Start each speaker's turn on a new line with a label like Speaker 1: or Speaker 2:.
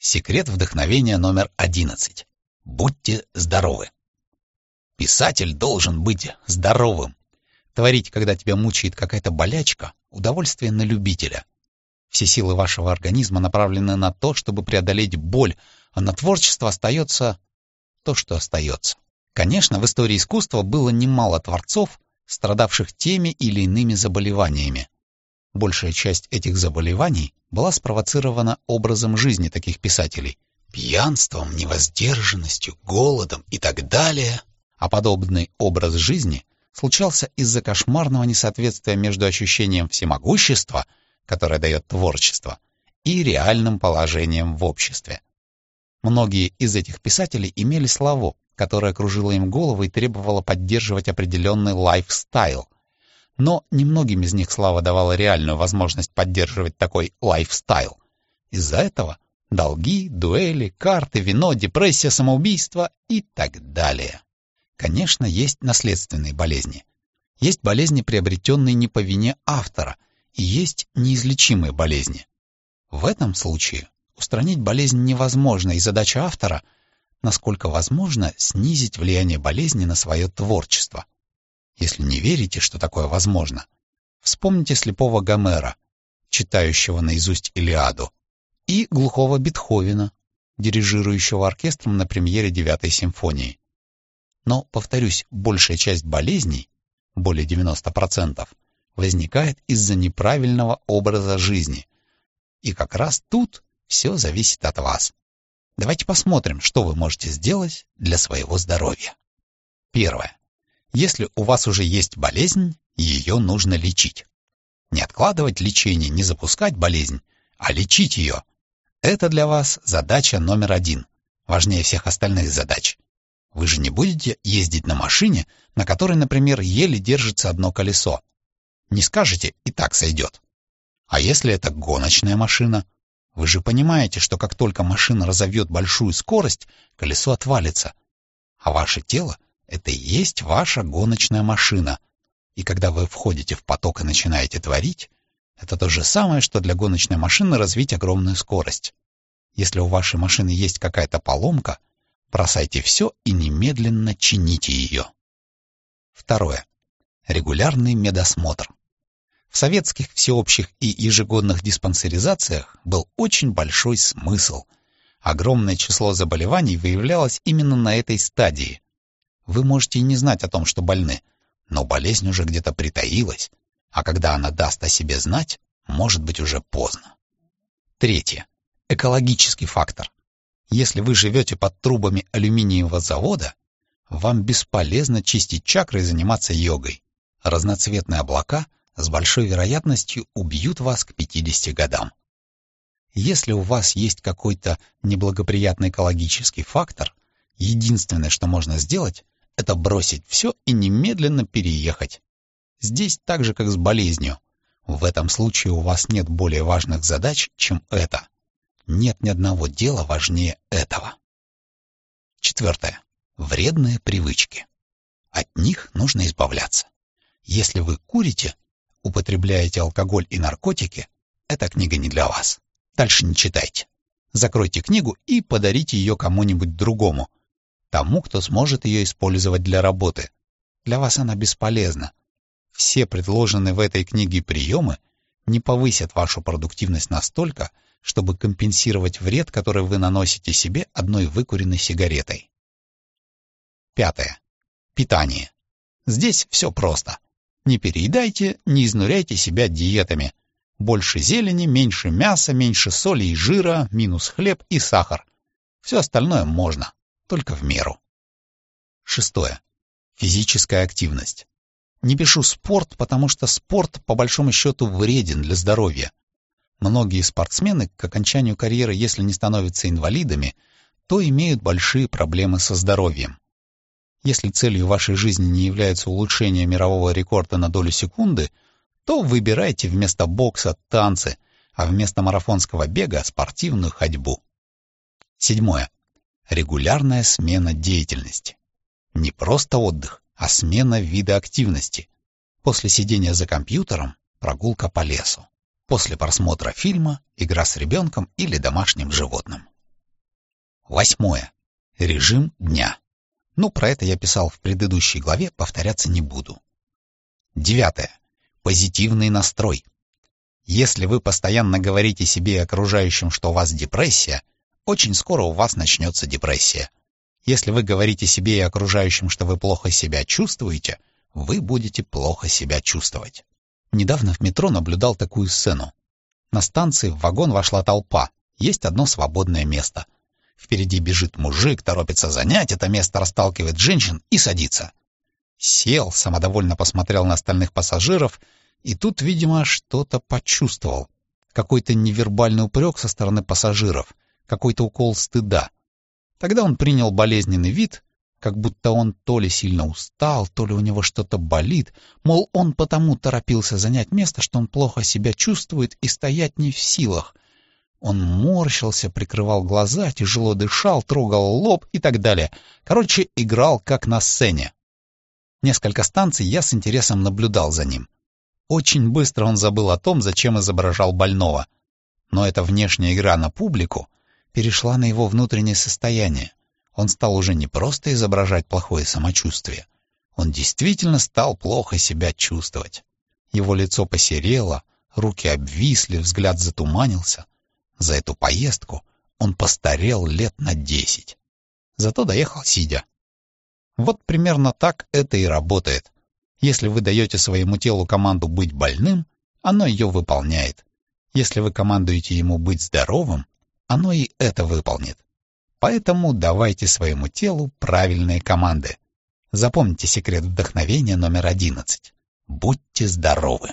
Speaker 1: Секрет вдохновения номер 11. Будьте здоровы. Писатель должен быть здоровым. Творить, когда тебя мучает какая-то болячка, удовольствие на любителя. Все силы вашего организма направлены на то, чтобы преодолеть боль, а на творчество остается то, что остается. Конечно, в истории искусства было немало творцов, страдавших теми или иными заболеваниями. Большая часть этих заболеваний была спровоцирована образом жизни таких писателей. Пьянством, невоздержанностью, голодом и так далее. А подобный образ жизни случался из-за кошмарного несоответствия между ощущением всемогущества, которое дает творчество, и реальным положением в обществе. Многие из этих писателей имели славу, которое кружило им голову и требовало поддерживать определенный лайфстайл. Но немногим из них слава давала реальную возможность поддерживать такой лайфстайл. Из-за этого долги, дуэли, карты, вино, депрессия, самоубийство и так далее. Конечно, есть наследственные болезни. Есть болезни, приобретенные не по вине автора, и есть неизлечимые болезни. В этом случае устранить болезнь невозможно, и задача автора — насколько возможно, снизить влияние болезни на свое творчество. Если не верите, что такое возможно, вспомните слепого Гомера, читающего наизусть Илиаду, и глухого Бетховена, дирижирующего оркестром на премьере девятой симфонии. Но, повторюсь, большая часть болезней, более 90%, возникает из-за неправильного образа жизни. И как раз тут все зависит от вас. Давайте посмотрим, что вы можете сделать для своего здоровья. Первое. Если у вас уже есть болезнь, ее нужно лечить. Не откладывать лечение, не запускать болезнь, а лечить ее. Это для вас задача номер один, важнее всех остальных задач. Вы же не будете ездить на машине, на которой, например, еле держится одно колесо. Не скажете, и так сойдет. А если это гоночная машина – вы же понимаете, что как только машина разовьет большую скорость, колесо отвалится. А ваше тело — это и есть ваша гоночная машина. И когда вы входите в поток и начинаете творить, это то же самое, что для гоночной машины развить огромную скорость. Если у вашей машины есть какая-то поломка, бросайте все и немедленно чините ее. Второе. Регулярный медосмотр. В советских всеобщих и ежегодных диспансеризациях был очень большой смысл. Огромное число заболеваний выявлялось именно на этой стадии. Вы можете и не знать о том, что больны, но болезнь уже где-то притаилась, а когда она даст о себе знать, может быть уже поздно. Третье. Экологический фактор. Если вы живете под трубами алюминиевого завода, вам бесполезно чистить чакры и заниматься йогой. Разноцветные облака с большой вероятностью убьют вас к 50 годам. Если у вас есть какой-то неблагоприятный экологический фактор, единственное, что можно сделать, это бросить все и немедленно переехать. Здесь так же, как с болезнью. В этом случае у вас нет более важных задач, чем это. Нет ни одного дела важнее этого. Четвертое. Вредные привычки. От них нужно избавляться. Если вы курите, употребляете алкоголь и наркотики, эта книга не для вас. Дальше не читайте. Закройте книгу и подарите ее кому-нибудь другому, тому, кто сможет ее использовать для работы. Для вас она бесполезна. Все предложенные в этой книге приемы не повысят вашу продуктивность настолько, чтобы компенсировать вред, который вы наносите себе одной выкуренной сигаретой. Пятое. Питание. Здесь все просто. Не переедайте, не изнуряйте себя диетами. Больше зелени, меньше мяса, меньше соли и жира, минус хлеб и сахар. Все остальное можно, только в меру. Шестое. Физическая активность. Не пишу спорт, потому что спорт, по большому счету, вреден для здоровья. Многие спортсмены к окончанию карьеры, если не становятся инвалидами, то имеют большие проблемы со здоровьем. Если целью вашей жизни не является улучшение мирового рекорда на долю секунды, то выбирайте вместо бокса танцы, а вместо марафонского бега спортивную ходьбу. Седьмое. Регулярная смена деятельности. Не просто отдых, а смена вида активности. После сидения за компьютером – прогулка по лесу. После просмотра фильма – игра с ребенком или домашним животным. Восьмое. Режим дня. Ну, про это я писал в предыдущей главе, повторяться не буду. Девятое. Позитивный настрой. Если вы постоянно говорите себе и окружающим, что у вас депрессия, очень скоро у вас начнется депрессия. Если вы говорите себе и окружающим, что вы плохо себя чувствуете, вы будете плохо себя чувствовать. Недавно в метро наблюдал такую сцену. На станции в вагон вошла толпа. Есть одно свободное место. Впереди бежит мужик, торопится занять это место, расталкивает женщин и садится. Сел, самодовольно посмотрел на остальных пассажиров и тут, видимо, что-то почувствовал. Какой-то невербальный упрек со стороны пассажиров, какой-то укол стыда. Тогда он принял болезненный вид как будто он то ли сильно устал, то ли у него что-то болит, мол, он потому торопился занять место, что он плохо себя чувствует и стоять не в силах. Он морщился, прикрывал глаза, тяжело дышал, трогал лоб и так далее. Короче, играл как на сцене. Несколько станций я с интересом наблюдал за ним. Очень быстро он забыл о том, зачем изображал больного. Но эта внешняя игра на публику перешла на его внутреннее состояние. Он стал уже не просто изображать плохое самочувствие. Он действительно стал плохо себя чувствовать. Его лицо посерело, руки обвисли, взгляд затуманился. За эту поездку он постарел лет на десять. Зато доехал сидя. Вот примерно так это и работает. Если вы даете своему телу команду быть больным, оно ее выполняет. Если вы командуете ему быть здоровым, оно и это выполнит. Поэтому давайте своему телу правильные команды. Запомните секрет вдохновения номер одиннадцать. Будьте здоровы!